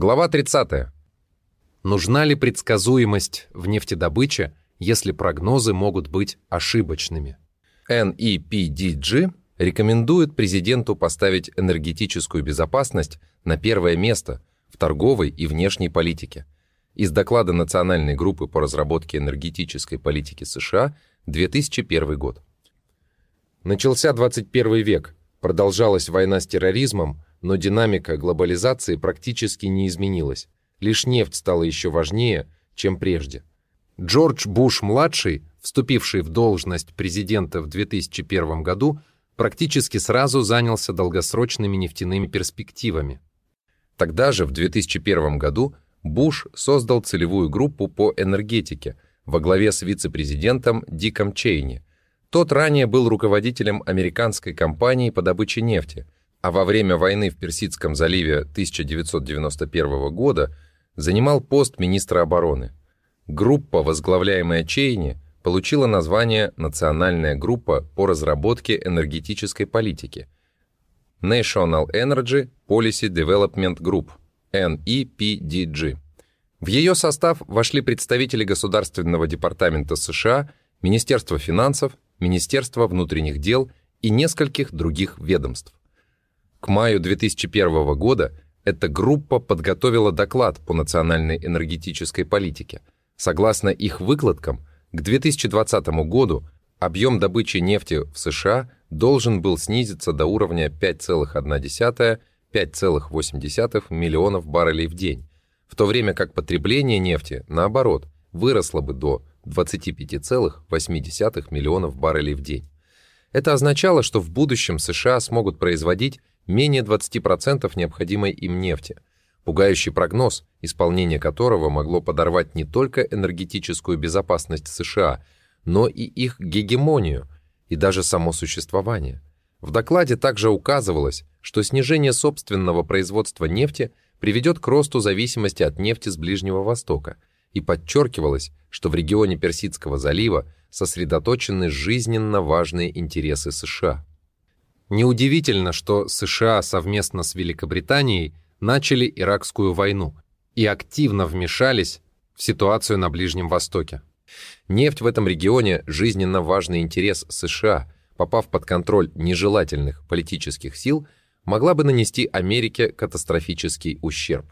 Глава 30. Нужна ли предсказуемость в нефтедобыче, если прогнозы могут быть ошибочными? NEPDG рекомендует президенту поставить энергетическую безопасность на первое место в торговой и внешней политике. Из доклада Национальной группы по разработке энергетической политики США 2001 год. Начался 21 век, продолжалась война с терроризмом, но динамика глобализации практически не изменилась. Лишь нефть стала еще важнее, чем прежде. Джордж Буш-младший, вступивший в должность президента в 2001 году, практически сразу занялся долгосрочными нефтяными перспективами. Тогда же, в 2001 году, Буш создал целевую группу по энергетике во главе с вице-президентом Диком Чейни. Тот ранее был руководителем американской компании по добыче нефти – а во время войны в Персидском заливе 1991 года занимал пост министра обороны. Группа, возглавляемая Чейни, получила название «Национальная группа по разработке энергетической политики» National Energy Policy Development Group, NEPDG. В ее состав вошли представители Государственного департамента США, Министерства финансов, Министерства внутренних дел и нескольких других ведомств. К маю 2001 года эта группа подготовила доклад по национальной энергетической политике. Согласно их выкладкам, к 2020 году объем добычи нефти в США должен был снизиться до уровня 5,1-5,8 миллионов баррелей в день, в то время как потребление нефти, наоборот, выросло бы до 25,8 миллионов баррелей в день. Это означало, что в будущем США смогут производить менее 20% необходимой им нефти. Пугающий прогноз, исполнение которого могло подорвать не только энергетическую безопасность США, но и их гегемонию и даже само существование. В докладе также указывалось, что снижение собственного производства нефти приведет к росту зависимости от нефти с Ближнего Востока, и подчеркивалось, что в регионе Персидского залива сосредоточены жизненно важные интересы США. Неудивительно, что США совместно с Великобританией начали Иракскую войну и активно вмешались в ситуацию на Ближнем Востоке. Нефть в этом регионе – жизненно важный интерес США, попав под контроль нежелательных политических сил, могла бы нанести Америке катастрофический ущерб.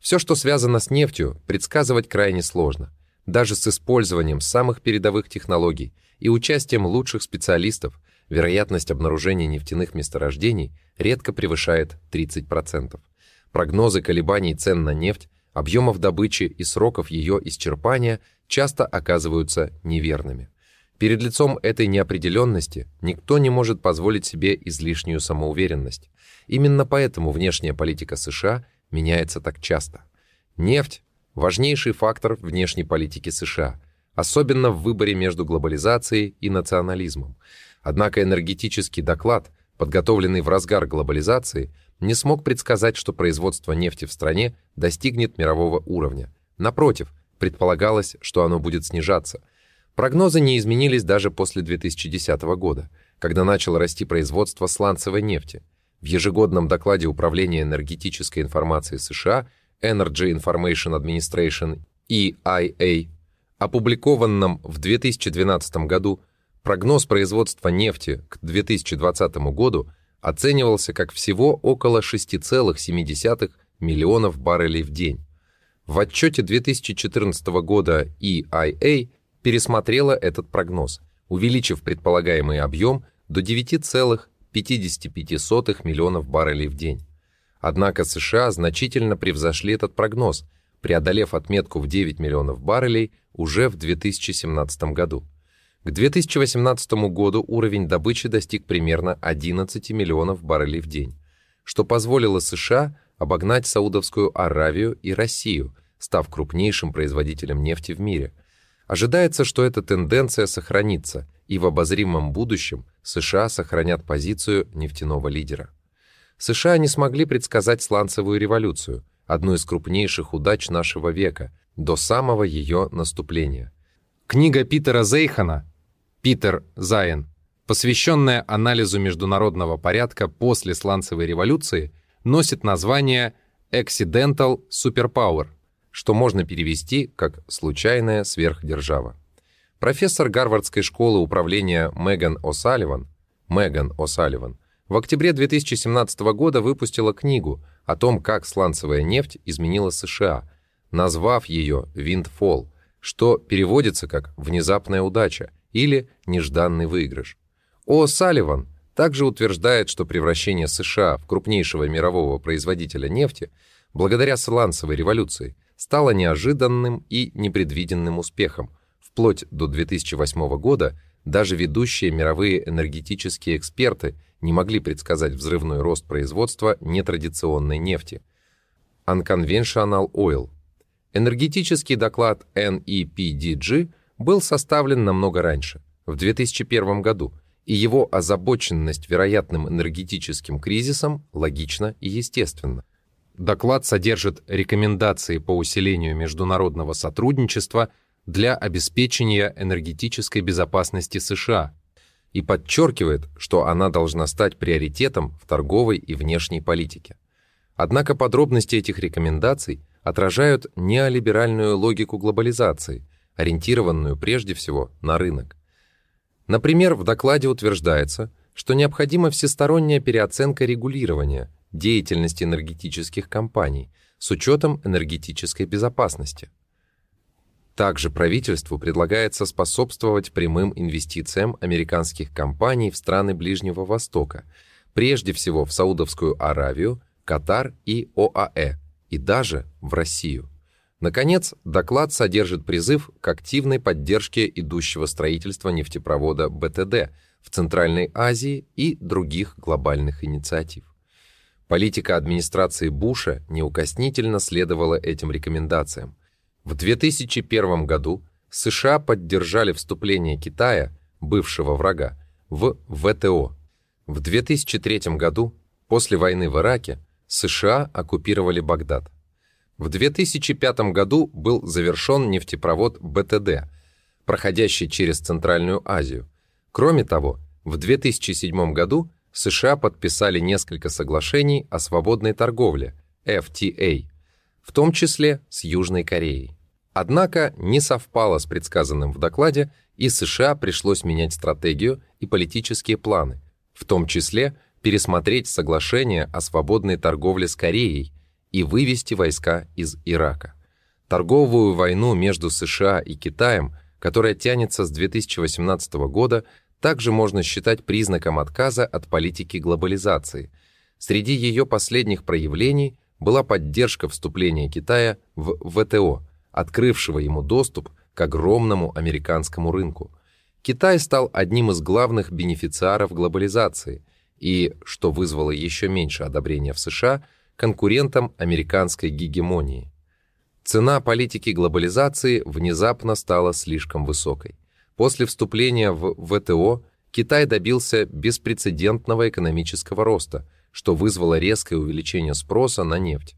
Все, что связано с нефтью, предсказывать крайне сложно, даже с использованием самых передовых технологий и участием лучших специалистов, вероятность обнаружения нефтяных месторождений редко превышает 30%. Прогнозы колебаний цен на нефть, объемов добычи и сроков ее исчерпания часто оказываются неверными. Перед лицом этой неопределенности никто не может позволить себе излишнюю самоуверенность. Именно поэтому внешняя политика США меняется так часто. Нефть – важнейший фактор внешней политики США, особенно в выборе между глобализацией и национализмом. Однако энергетический доклад, подготовленный в разгар глобализации, не смог предсказать, что производство нефти в стране достигнет мирового уровня. Напротив, предполагалось, что оно будет снижаться. Прогнозы не изменились даже после 2010 года, когда начало расти производство сланцевой нефти. В ежегодном докладе Управления энергетической информации США Energy Information Administration EIA, опубликованном в 2012 году, прогноз производства нефти к 2020 году оценивался как всего около 6,7 миллионов баррелей в день. В отчете 2014 года EIA пересмотрела этот прогноз, увеличив предполагаемый объем до 9,55 миллионов баррелей в день. Однако США значительно превзошли этот прогноз, преодолев отметку в 9 миллионов баррелей уже в 2017 году. К 2018 году уровень добычи достиг примерно 11 миллионов баррелей в день, что позволило США обогнать Саудовскую Аравию и Россию, став крупнейшим производителем нефти в мире. Ожидается, что эта тенденция сохранится, и в обозримом будущем США сохранят позицию нефтяного лидера. США не смогли предсказать сланцевую революцию, одну из крупнейших удач нашего века, до самого ее наступления. Книга Питера Зейхана Питер Зайн, посвященная анализу международного порядка после сланцевой революции, носит название Accidental Superpower, что можно перевести как «случайная сверхдержава». Профессор Гарвардской школы управления Меган О'Салливан, Меган О'Салливан, в октябре 2017 года выпустила книгу о том, как сланцевая нефть изменила США, назвав ее «Windfall», что переводится как «внезапная удача» или «нежданный выигрыш». О'Салливан также утверждает, что превращение США в крупнейшего мирового производителя нефти благодаря сланцевой революции стало неожиданным и непредвиденным успехом. Вплоть до 2008 года даже ведущие мировые энергетические эксперты не могли предсказать взрывной рост производства нетрадиционной нефти. Unconventional Oil. Энергетический доклад NEPDG был составлен намного раньше, в 2001 году, и его озабоченность вероятным энергетическим кризисом логична и естественна. Доклад содержит рекомендации по усилению международного сотрудничества для обеспечения энергетической безопасности США и подчеркивает, что она должна стать приоритетом в торговой и внешней политике. Однако подробности этих рекомендаций отражают неолиберальную логику глобализации, ориентированную прежде всего на рынок. Например, в докладе утверждается, что необходима всесторонняя переоценка регулирования деятельности энергетических компаний с учетом энергетической безопасности. Также правительству предлагается способствовать прямым инвестициям американских компаний в страны Ближнего Востока, прежде всего в Саудовскую Аравию, Катар и ОАЭ, и даже в Россию. Наконец, доклад содержит призыв к активной поддержке идущего строительства нефтепровода БТД в Центральной Азии и других глобальных инициатив. Политика администрации Буша неукоснительно следовала этим рекомендациям. В 2001 году США поддержали вступление Китая, бывшего врага, в ВТО. В 2003 году, после войны в Ираке, США оккупировали Багдад. В 2005 году был завершен нефтепровод БТД, проходящий через Центральную Азию. Кроме того, в 2007 году США подписали несколько соглашений о свободной торговле, FTA, в том числе с Южной Кореей. Однако не совпало с предсказанным в докладе, и США пришлось менять стратегию и политические планы, в том числе пересмотреть соглашение о свободной торговле с Кореей и вывести войска из Ирака. Торговую войну между США и Китаем, которая тянется с 2018 года, также можно считать признаком отказа от политики глобализации. Среди ее последних проявлений была поддержка вступления Китая в ВТО, открывшего ему доступ к огромному американскому рынку. Китай стал одним из главных бенефициаров глобализации и, что вызвало еще меньше одобрения в США, конкурентом американской гегемонии. Цена политики глобализации внезапно стала слишком высокой. После вступления в ВТО Китай добился беспрецедентного экономического роста, что вызвало резкое увеличение спроса на нефть.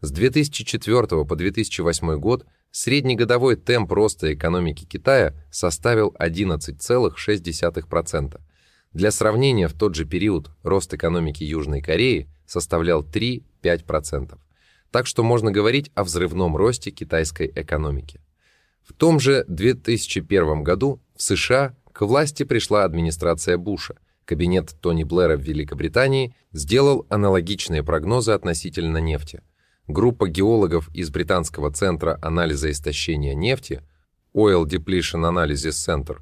С 2004 по 2008 год среднегодовой темп роста экономики Китая составил 11,6%. Для сравнения, в тот же период рост экономики Южной Кореи составлял 3-5%. Так что можно говорить о взрывном росте китайской экономики. В том же 2001 году в США к власти пришла администрация Буша. Кабинет Тони Блэра в Великобритании сделал аналогичные прогнозы относительно нефти. Группа геологов из британского центра анализа истощения нефти Oil Depletion Analysis Center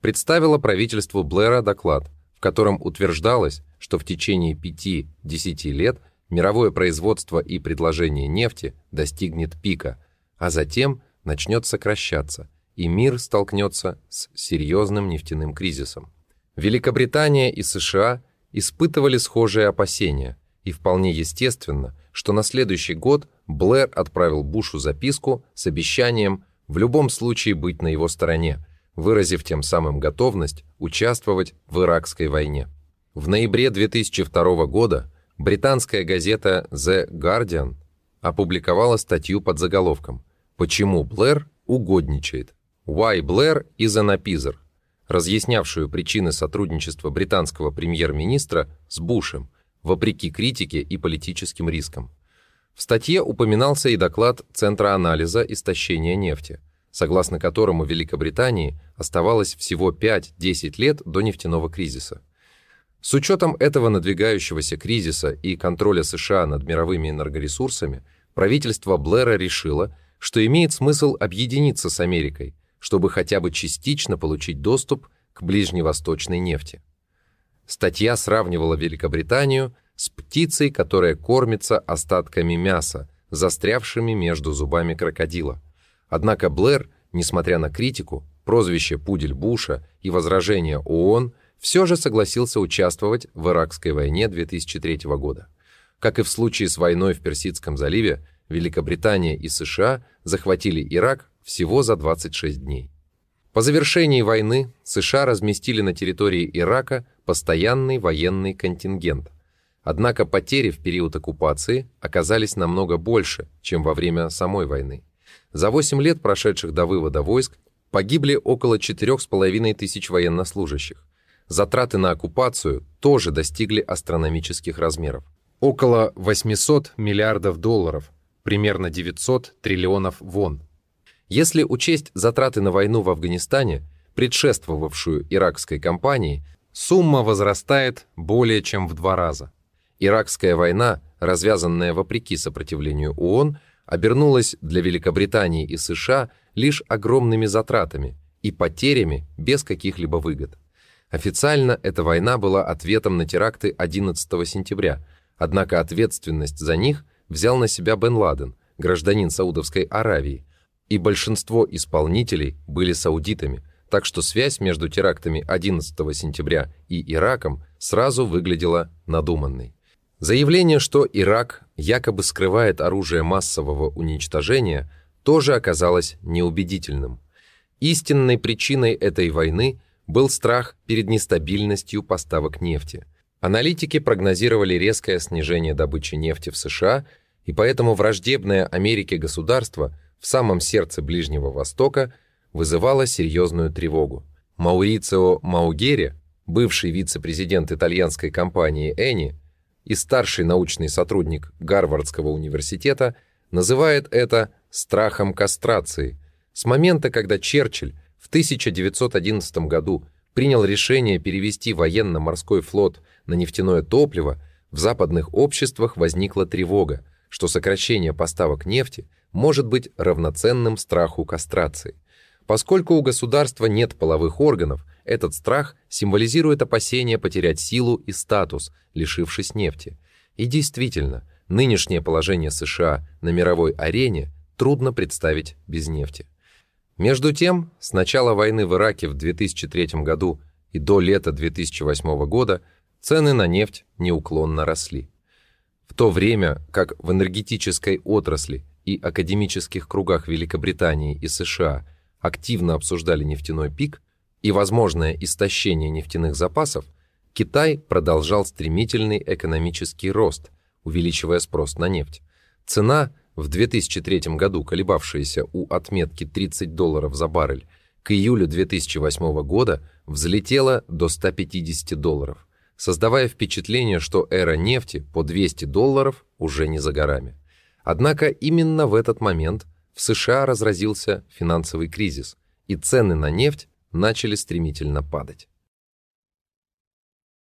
представила правительству Блэра доклад, в котором утверждалось, что в течение 5-10 лет мировое производство и предложение нефти достигнет пика, а затем начнет сокращаться, и мир столкнется с серьезным нефтяным кризисом. Великобритания и США испытывали схожие опасения, и вполне естественно, что на следующий год Блэр отправил Бушу записку с обещанием в любом случае быть на его стороне – выразив тем самым готовность участвовать в Иракской войне. В ноябре 2002 года британская газета The Guardian опубликовала статью под заголовком «Почему Блэр угодничает? Why Blair is an appeaser», разъяснявшую причины сотрудничества британского премьер-министра с Бушем, вопреки критике и политическим рискам. В статье упоминался и доклад Центра анализа истощения нефти, согласно которому Великобритании оставалось всего 5-10 лет до нефтяного кризиса. С учетом этого надвигающегося кризиса и контроля США над мировыми энергоресурсами, правительство Блэра решило, что имеет смысл объединиться с Америкой, чтобы хотя бы частично получить доступ к ближневосточной нефти. Статья сравнивала Великобританию с птицей, которая кормится остатками мяса, застрявшими между зубами крокодила. Однако Блэр, несмотря на критику, прозвище «Пудель Буша» и возражения ООН, все же согласился участвовать в Иракской войне 2003 года. Как и в случае с войной в Персидском заливе, Великобритания и США захватили Ирак всего за 26 дней. По завершении войны США разместили на территории Ирака постоянный военный контингент. Однако потери в период оккупации оказались намного больше, чем во время самой войны. За 8 лет, прошедших до вывода войск, погибли около 4,5 тысяч военнослужащих. Затраты на оккупацию тоже достигли астрономических размеров. Около 800 миллиардов долларов, примерно 900 триллионов вон. Если учесть затраты на войну в Афганистане, предшествовавшую иракской кампании, сумма возрастает более чем в два раза. Иракская война, развязанная вопреки сопротивлению ООН, обернулась для Великобритании и США лишь огромными затратами и потерями без каких-либо выгод. Официально эта война была ответом на теракты 11 сентября, однако ответственность за них взял на себя Бен Ладен, гражданин Саудовской Аравии, и большинство исполнителей были саудитами, так что связь между терактами 11 сентября и Ираком сразу выглядела надуманной. Заявление, что Ирак якобы скрывает оружие массового уничтожения, тоже оказалось неубедительным. Истинной причиной этой войны – был страх перед нестабильностью поставок нефти. Аналитики прогнозировали резкое снижение добычи нефти в США, и поэтому враждебное Америке государство в самом сердце Ближнего Востока вызывало серьезную тревогу. Маурицио Маугери, бывший вице-президент итальянской компании Эни и старший научный сотрудник Гарвардского университета, называет это «страхом кастрации», с момента, когда Черчилль в 1911 году принял решение перевести военно-морской флот на нефтяное топливо, в западных обществах возникла тревога, что сокращение поставок нефти может быть равноценным страху кастрации. Поскольку у государства нет половых органов, этот страх символизирует опасение потерять силу и статус, лишившись нефти. И действительно, нынешнее положение США на мировой арене трудно представить без нефти. Между тем, с начала войны в Ираке в 2003 году и до лета 2008 года цены на нефть неуклонно росли. В то время как в энергетической отрасли и академических кругах Великобритании и США активно обсуждали нефтяной пик и возможное истощение нефтяных запасов, Китай продолжал стремительный экономический рост, увеличивая спрос на нефть. Цена в 2003 году колебавшаяся у отметки 30 долларов за баррель, к июлю 2008 года взлетела до 150 долларов, создавая впечатление, что эра нефти по 200 долларов уже не за горами. Однако именно в этот момент в США разразился финансовый кризис, и цены на нефть начали стремительно падать.